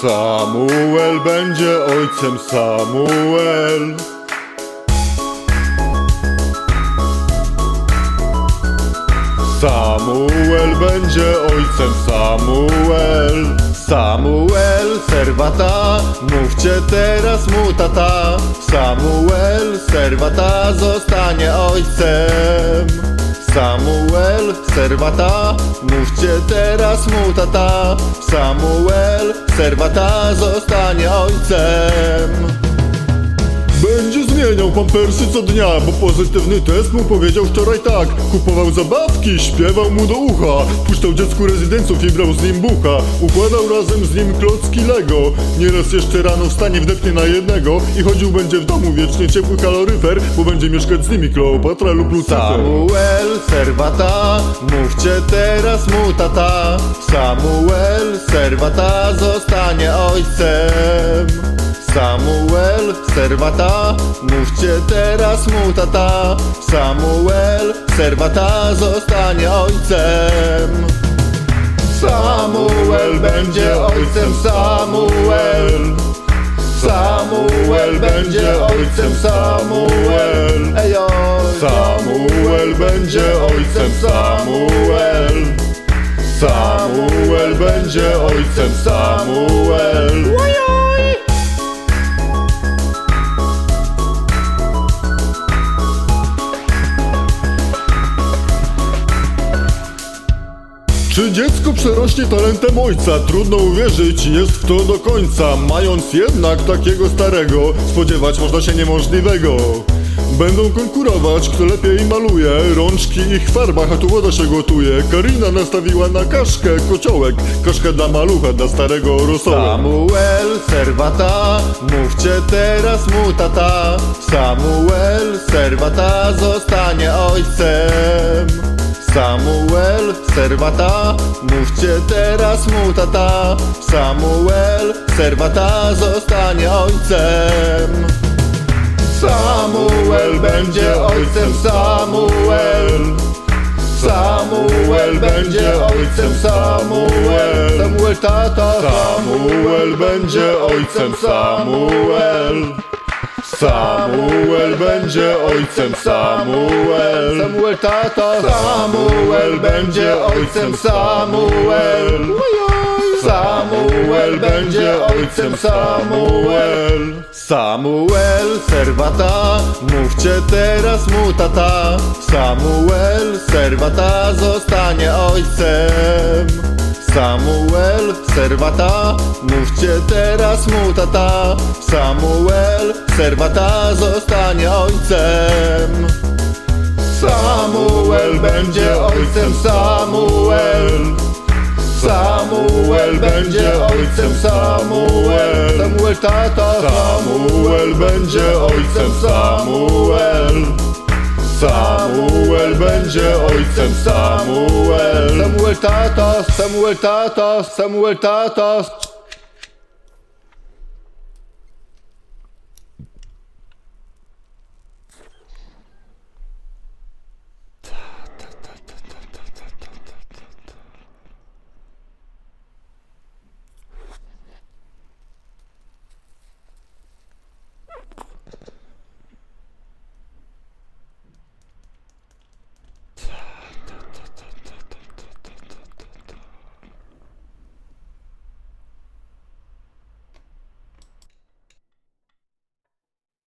Samuel będzie ojcem Samuel. Samuel będzie ojcem Samuel. Samuel, serwata, mówcie teraz mu tata. Samuel, serwata, zostanie ojcem. Samuel, serwata, mówcie teraz mu tata. Samuel, serwata, zostanie ojcem. Pampersy co dnia, bo pozytywny test mu powiedział wczoraj tak. Kupował zabawki, śpiewał mu do ucha, puszczał dziecku rezydenców i brał z nim bucha. Układał razem z nim klocki Lego. Nieraz jeszcze rano wstanie wdepnie na jednego i chodził będzie w domu wiecznie ciepły kaloryfer, bo będzie mieszkać z nimi Kleopatra lub Lucyfer. Samuel, serwata, mówcie teraz mu tata. Samuel, serwata, zostanie ojcem. Samuel, serwata, mówcie teraz mu tata. Samuel, serwata, zostanie ojcem. Samuel będzie ojcem, Samuel. Samuel będzie ojcem, Samuel. Ejo, Samuel będzie ojcem, Samuel. Samuel będzie ojcem, Samuel. Czy dziecko przerośnie talentem ojca? Trudno uwierzyć, jest w to do końca. Mając jednak takiego starego, spodziewać można się niemożliwego. Będą konkurować, kto lepiej maluje. Rączki ich farbach, a tu woda się gotuje. Karina nastawiła na kaszkę kociołek. Kaszkę dla malucha, dla starego rosołek Samuel, serwata, mówcie teraz mu tata. Samuel, serwata, zostanie ojcem Samuel, serwata, mówcie teraz mu tata. Samuel, serwata, zostanie ojcem. Samuel będzie ojcem Samuel. Samuel będzie ojcem Samuel. Samuel tata Samuel będzie ojcem Samuel Samuel będzie ojcem Samuel. Samuel tata Samuel będzie ojcem Samuel. Samuel będzie ojcem Samuel. Samuel, serwata, mówcie teraz mu tata. Samuel, serwata, zostanie ojcem Samuel, serwata, mówcie teraz mu tata. Samuel, serwata, zostanie ojcem. Samuel będzie ojcem Samuel. Samuel będzie ojcem Samuel. Samuel tata. Samuel będzie ojcem Samuel Samuel będzie ojcem. Samuel. Samuel tata Samuel tata Samuel tata